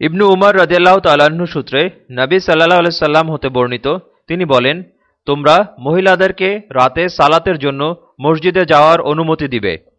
ইবনু উমর রদেলাহ তালাহ্ন সূত্রে নবী সাল্লাহ আলাইসাল্লাম হতে বর্ণিত, তিনি বলেন, তোমরা মহিলাদেরকে রাতে সালাতের জন্য মসজিদে যাওয়ার অনুমতি দিবে।